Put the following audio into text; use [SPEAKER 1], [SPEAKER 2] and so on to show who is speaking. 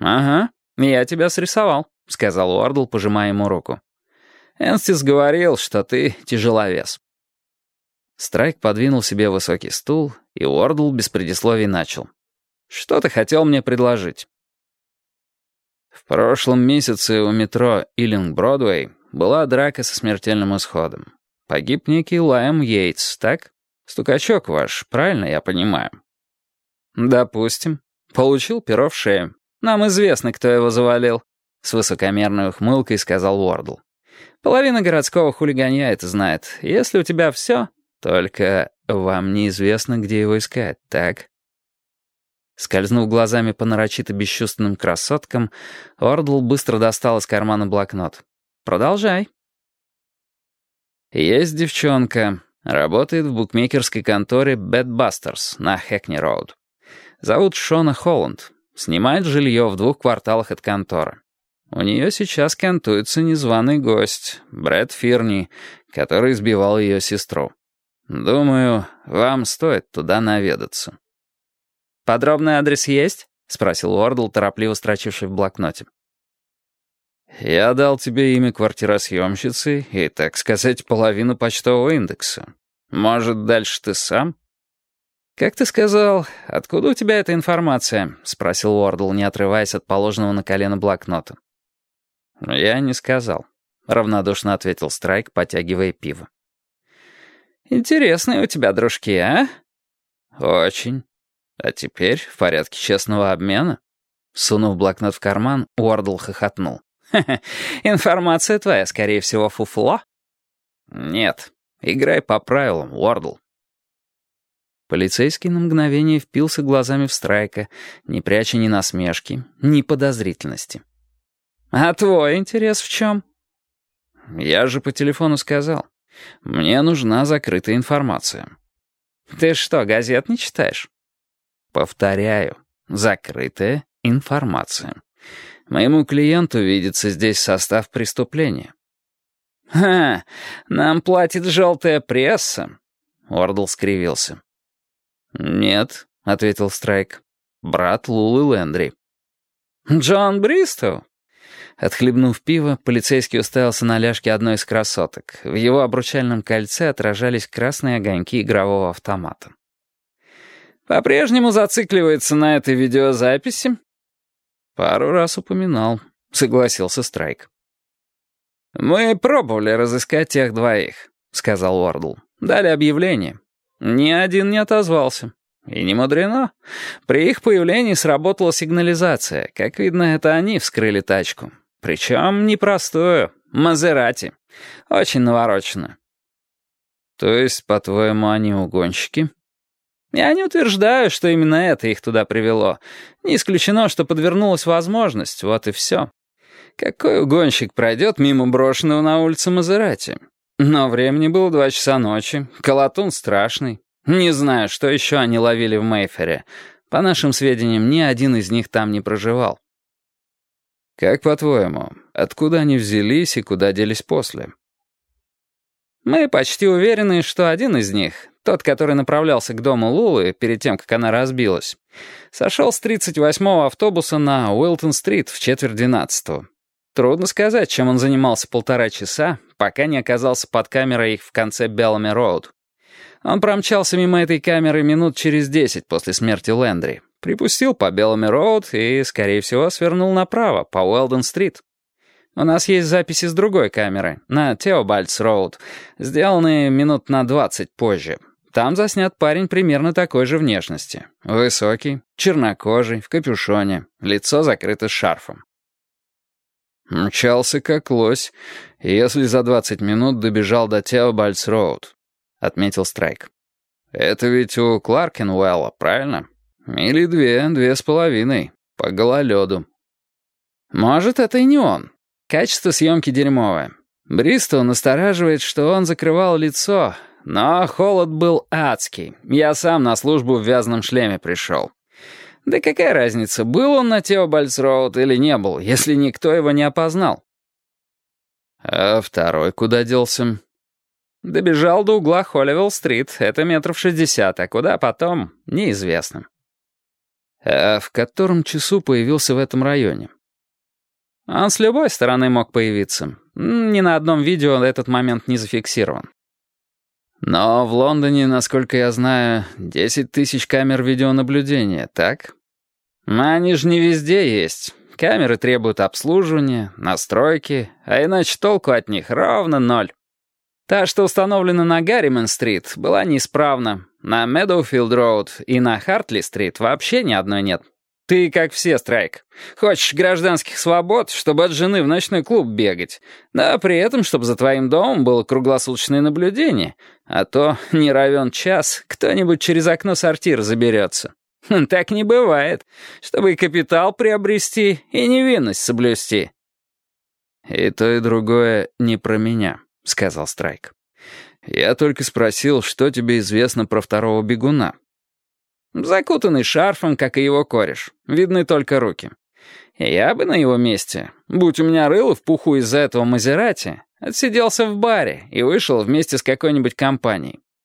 [SPEAKER 1] «Ага, я тебя срисовал», — сказал Уордл, пожимая ему руку. «Энстис говорил, что ты тяжеловес». Страйк подвинул себе высокий стул, и Уордл без предисловий начал. «Что ты хотел мне предложить?» В прошлом месяце у метро Иллинг-Бродвей была драка со смертельным исходом. Погиб некий Лайм Йейтс, так? Стукачок ваш, правильно я понимаю? Допустим. Получил перо в шею. Нам известно, кто его завалил. С высокомерной ухмылкой сказал Уордл. Половина городского хулиганья это знает. Если у тебя все, только вам неизвестно, где его искать, так? Скользнув глазами по нарочито бесчувственным красоткам, Ордл быстро достал из кармана блокнот. «Продолжай». «Есть девчонка. Работает в букмекерской конторе Bedbusters на Хэкни-Роуд. Зовут Шона Холланд. Снимает жилье в двух кварталах от конторы. У нее сейчас кантуется незваный гость, Брэд Фирни, который избивал ее сестру. Думаю, вам стоит туда наведаться». «Подробный адрес есть?» — спросил Уордл, торопливо строчивший в блокноте. «Я дал тебе имя квартиросъемщицы и, так сказать, половину почтового индекса. Может, дальше ты сам?» «Как ты сказал, откуда у тебя эта информация?» — спросил Уордл, не отрываясь от положенного на колено блокнота. «Я не сказал», — равнодушно ответил Страйк, потягивая пиво. «Интересные у тебя дружки, а?» «Очень. А теперь в порядке честного обмена?» Сунув блокнот в карман, Уордл хохотнул. «Ха -ха, информация твоя, скорее всего, фуфло?» «Нет, играй по правилам, Уордл». Полицейский на мгновение впился глазами в Страйка, не пряча ни насмешки, ни подозрительности. «А твой интерес в чем?» «Я же по телефону сказал. Мне нужна закрытая информация». «Ты что, газет не читаешь?» Повторяю, закрытая информация. Моему клиенту видится здесь состав преступления. «Ха, нам платит желтая пресса», — Ордл скривился. «Нет», — ответил Страйк, — «брат Лулы Лэндри». «Джон Бристоу?» Отхлебнув пиво, полицейский уставился на ляжке одной из красоток. В его обручальном кольце отражались красные огоньки игрового автомата. По-прежнему зацикливается на этой видеозаписи?» «Пару раз упоминал», — согласился Страйк. «Мы пробовали разыскать тех двоих», — сказал Уордл. «Дали объявление. Ни один не отозвался. И не мудрено. При их появлении сработала сигнализация. Как видно, это они вскрыли тачку. Причем непростую. Мазерати. Очень наворочено». «То есть, по-твоему, они угонщики?» Я не утверждаю, что именно это их туда привело. Не исключено, что подвернулась возможность, вот и все. Какой угонщик пройдет мимо брошенного на улице Мазерати? Но времени было два часа ночи, колотун страшный. Не знаю, что еще они ловили в Мейфере. По нашим сведениям, ни один из них там не проживал. Как по-твоему, откуда они взялись и куда делись после? Мы почти уверены, что один из них, тот, который направлялся к дому Лулы перед тем, как она разбилась, сошел с 38-го автобуса на Уилтон-стрит в четверть двенадцатого. Трудно сказать, чем он занимался полтора часа, пока не оказался под камерой в конце Беллами-Роуд. Он промчался мимо этой камеры минут через десять после смерти Лэндри, припустил по Беллами-Роуд и, скорее всего, свернул направо, по Уэлден-стрит. У нас есть записи с другой камеры, на Теобальдс-Роуд, сделанные минут на двадцать позже, там заснят парень примерно такой же внешности. Высокий, чернокожий, в капюшоне, лицо закрыто шарфом. Мчался как лось, если за 20 минут добежал до Теобальдс-Роуд, отметил Страйк. Это ведь у Кларкенуэлла, правильно? Мили две, две с половиной, по гололеду. Может, это и не он. Качество съемки дерьмовое. Бристоу настораживает, что он закрывал лицо, но холод был адский. Я сам на службу в вязаном шлеме пришел. Да какая разница, был он на Теобальдс-Роуд или не был, если никто его не опознал? А второй куда делся? Добежал до угла Холливелл-стрит, это метров шестьдесят, а куда потом, неизвестно. А в котором часу появился в этом районе? Он с любой стороны мог появиться. Ни на одном видео этот момент не зафиксирован. Но в Лондоне, насколько я знаю, 10 тысяч камер видеонаблюдения, так? Они же не везде есть. Камеры требуют обслуживания, настройки, а иначе толку от них ровно ноль. Та, что установлена на Гарримен-стрит, была неисправна. На Медоуфилд-роуд и на Хартли-стрит вообще ни одной нет. Ты как все, Страйк. Хочешь гражданских свобод, чтобы от жены в ночной клуб бегать. Да при этом, чтобы за твоим домом было круглосуточное наблюдение. А то, не равен час, кто-нибудь через окно сортира заберется. Хм, так не бывает. Чтобы и капитал приобрести, и невинность соблюсти. И то, и другое не про меня. — сказал Страйк. «Я только спросил, что тебе известно про второго бегуна». «Закутанный шарфом, как и его кореш. Видны только руки. Я бы на его месте, будь у меня рыло в пуху из-за этого Мазерати, отсиделся в баре и вышел вместе с какой-нибудь компанией.